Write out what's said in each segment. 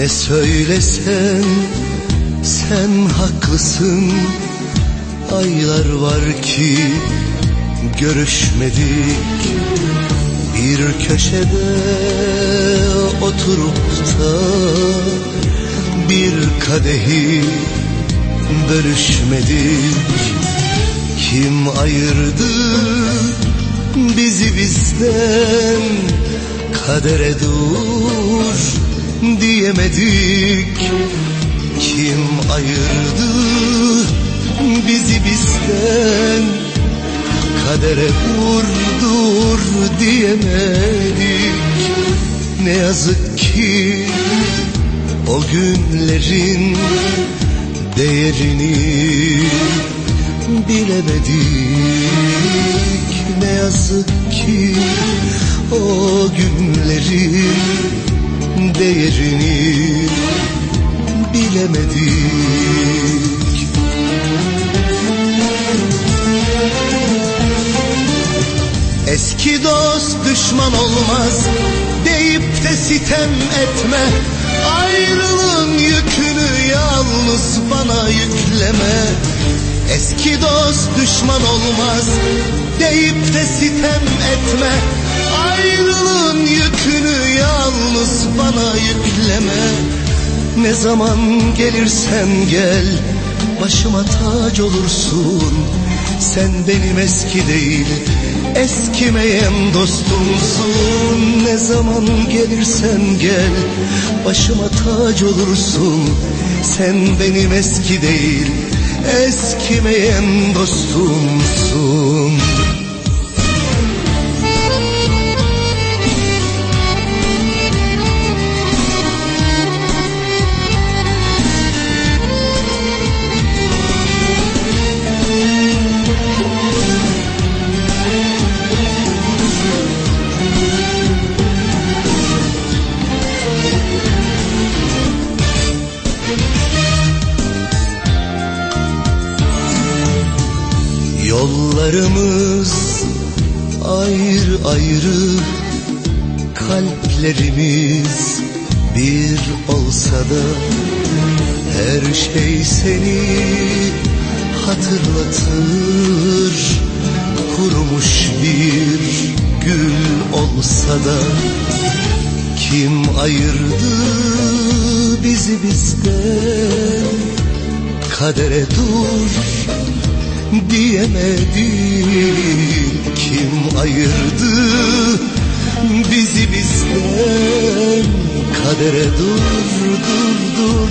Ne söylesen sen haklısın. Aylar var ki görüşmedik. Bir köşede oturup da Bir kadehi bölüşmedik. Kim ayırdı bizi bizden? Kadere dur diyemedik. Kim ayırdı bizi bizden? Kadere vurdur diyemedik. Ne yazık ki o günlerin değerini bilemedik. Ne yazık ki o günlerin değerini bilemedik. Eski dost düşman olmaz deyip de sitem etme. Ayrılığın yükünü yalnız bana yükleme. Eski dost düşman olmaz deyip de sitem etme bana yükleme Ne zaman gelirsen gel başıma tac olursun. Sen benim eski değil eskimeyen dostumsun. Ne zaman gelirsen gel başıma tac olursun. Sen benim eski değil eskimeyen dostumsun Yollarımız ayrı ayrı Kalplerimiz bir olsa da Her şey seni hatırlatır. Kurumuş bir gül olsa da Kim ayırdı bizi bizden? Kadere dur diyemedik. Kim ayırdı bizi bizden Kadere dur dur dur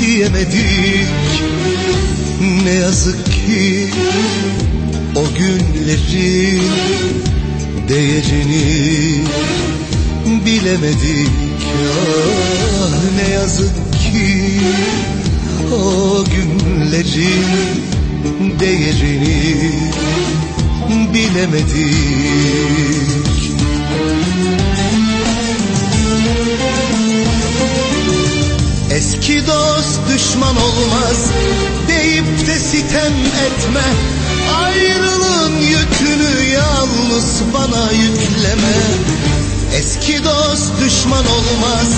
diyemedik. Ne yazık ki o günlerin değerini bilemedik. Ah ne yazık ki o günlerin değerini bilemedik. Eski dost düşman olmaz deyip de sitem etme. Ayrılığın yükünü yalnız bana yükleme. Eski dost düşman olmaz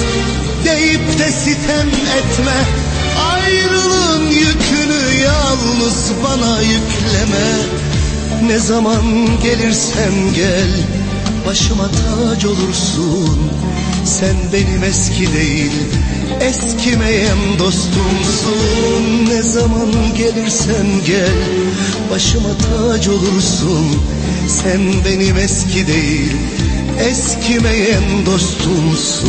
deyip de sitem etme. Ayrılığın yükünü yalnız bana yükleme. Ne zaman gelirsen gel başıma tac olursun. Sen benim eski değil eskimeyen dostumsun. Ne zaman gelirsen gel başıma tac olursun. Sen benim eski değil eskimeyen dostumsun